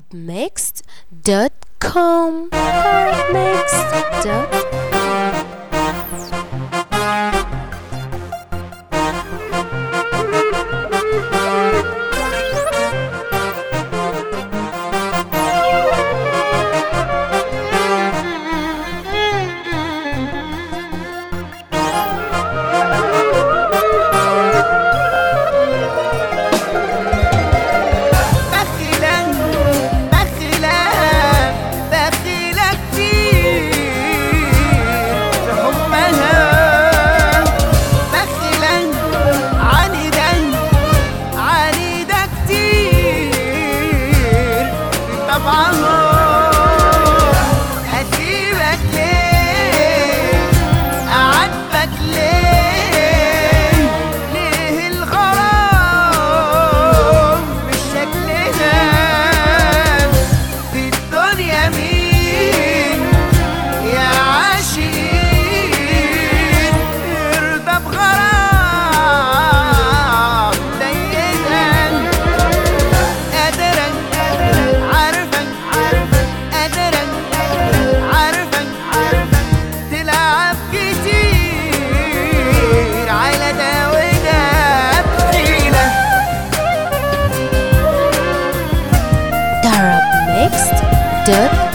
PubMixed.com. PubMixed.com. cavalo Director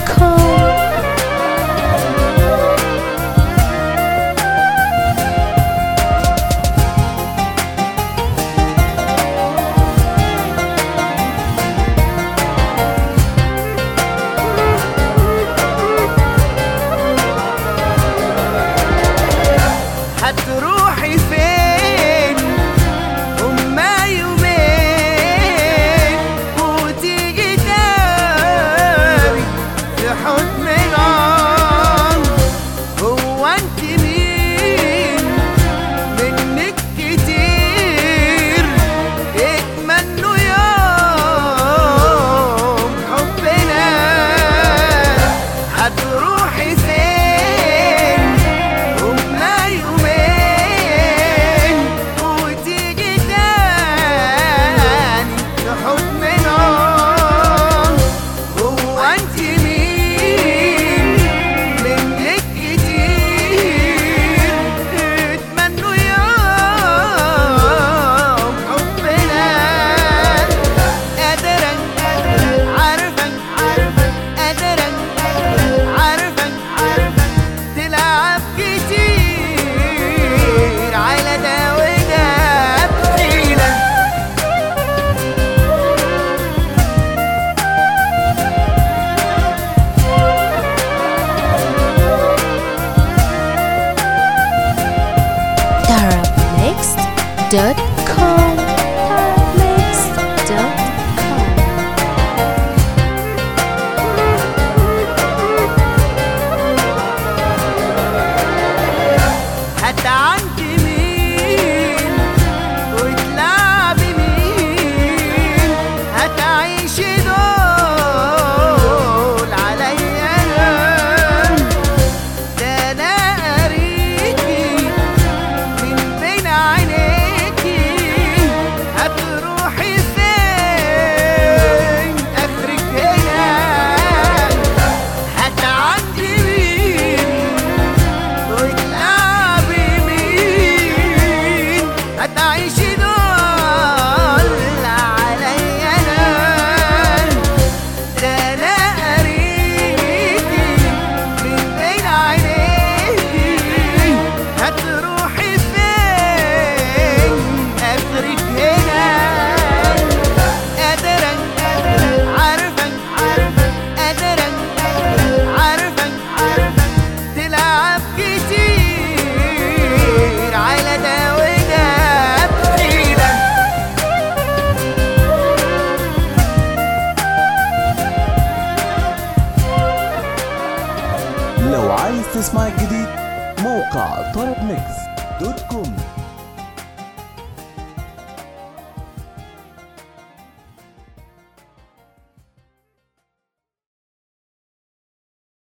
dot Aí بودكاست الجديد موقع طرب ميكس دوت كوم.